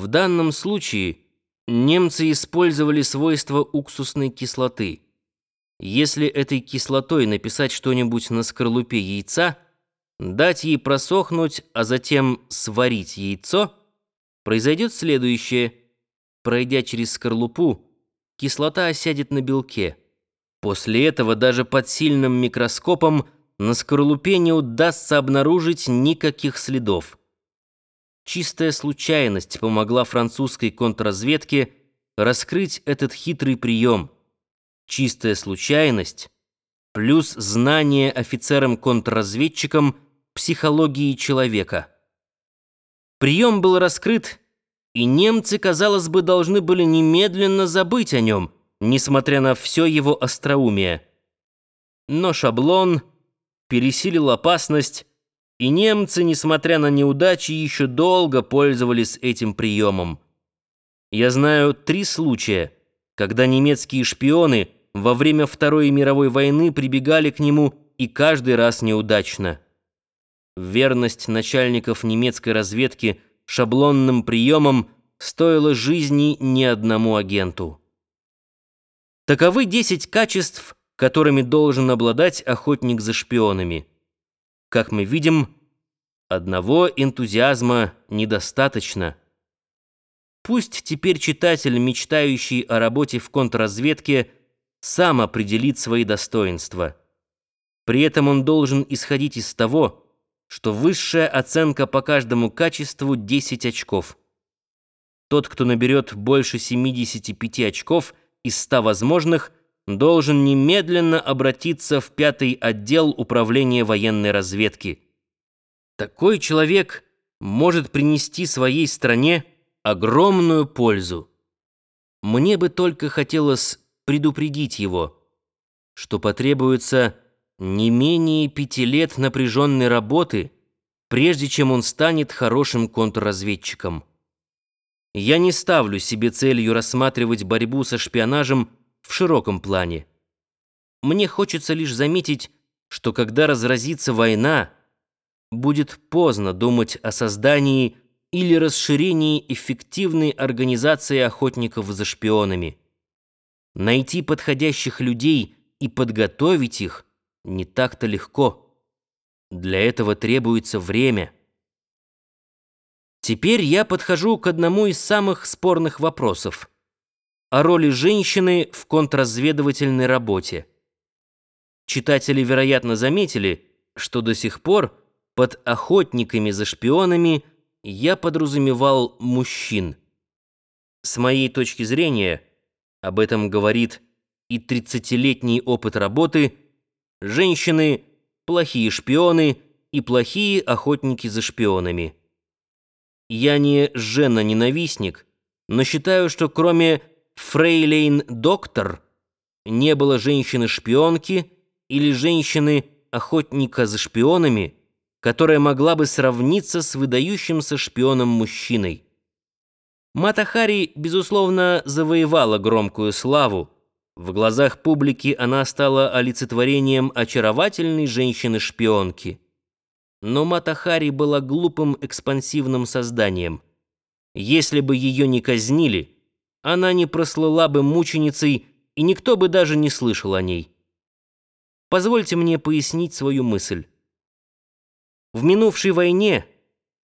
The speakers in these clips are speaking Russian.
В данном случае немцы использовали свойства уксусной кислоты. Если этой кислотой написать что-нибудь на скорлупе яйца, дать ей просохнуть, а затем сварить яйцо, произойдет следующее. Пройдя через скорлупу, кислота осядет на белке. После этого даже под сильным микроскопом на скорлупе не удастся обнаружить никаких следов. Чистая случайность помогла французской контрразведке раскрыть этот хитрый прием. Чистая случайность плюс знание офицерам-контрразведчикам психологии человека. Прием был раскрыт, и немцы, казалось бы, должны были немедленно забыть о нем, несмотря на все его остроумие. Но шаблон пересилил опасность, и немцы, несмотря на неудачи, еще долго пользовались этим приемом. Я знаю три случая, когда немецкие шпионы во время Второй мировой войны прибегали к нему и каждый раз неудачно. Верность начальников немецкой разведки шаблонным приемам стоила жизни ни одному агенту. Таковы 10 качеств, которыми должен обладать охотник за шпионами. Как мы видим, одного энтузиазма недостаточно. Пусть теперь читатель, мечтающий о работе в контрразведке, сам определит свои достоинства. При этом он должен исходить из того, что высшая оценка по каждому качеству 10 очков. Тот, кто наберет больше 75 очков из 100 возможных – должен немедленно обратиться в пятый отдел управления военной разведки. Такой человек может принести своей стране огромную пользу. Мне бы только хотелось предупредить его, что потребуется не менее пяти лет напряженной работы, прежде чем он станет хорошим контрразведчиком. Я не ставлю себе целью рассматривать борьбу со шпионажем в широком плане. Мне хочется лишь заметить, что когда разразится война, будет поздно думать о создании или расширении эффективной организации охотников за шпионами. Найти подходящих людей и подготовить их не так-то легко. Для этого требуется время. Теперь я подхожу к одному из самых спорных вопросов о роли женщины в контрразведывательной работе. Читатели, вероятно, заметили, что до сих пор под охотниками за шпионами я подразумевал мужчин. С моей точки зрения, об этом говорит и 30-летний опыт работы, женщины – плохие шпионы и плохие охотники за шпионами. Я не жена-ненавистник, но считаю, что кроме фрейлейн-доктор не было женщины-шпионки или женщины-охотника за шпионами, которая могла бы сравниться с выдающимся шпионом-мужчиной. Матахари, безусловно, завоевала громкую славу. В глазах публики она стала олицетворением очаровательной женщины-шпионки. Но Матахари была глупым экспансивным созданием. Если бы ее не казнили – она не прослыла бы мученицей, и никто бы даже не слышал о ней. Позвольте мне пояснить свою мысль. В минувшей войне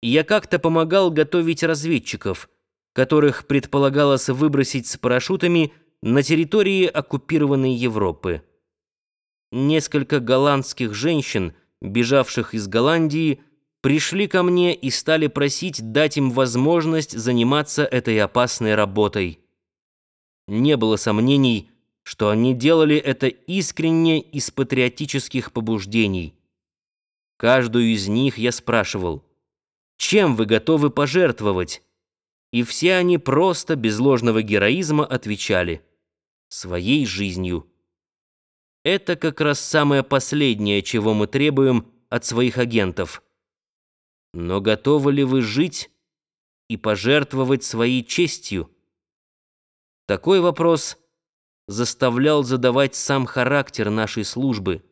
я как-то помогал готовить разведчиков, которых предполагалось выбросить с парашютами на территории оккупированной Европы. Несколько голландских женщин, бежавших из Голландии, пришли ко мне и стали просить дать им возможность заниматься этой опасной работой. Не было сомнений, что они делали это искренне из патриотических побуждений. Каждую из них я спрашивал, чем вы готовы пожертвовать? И все они просто, без ложного героизма, отвечали своей жизнью. Это как раз самое последнее, чего мы требуем от своих агентов. Но готовы ли вы жить и пожертвовать своей честью? Такой вопрос заставлял задавать сам характер нашей службы –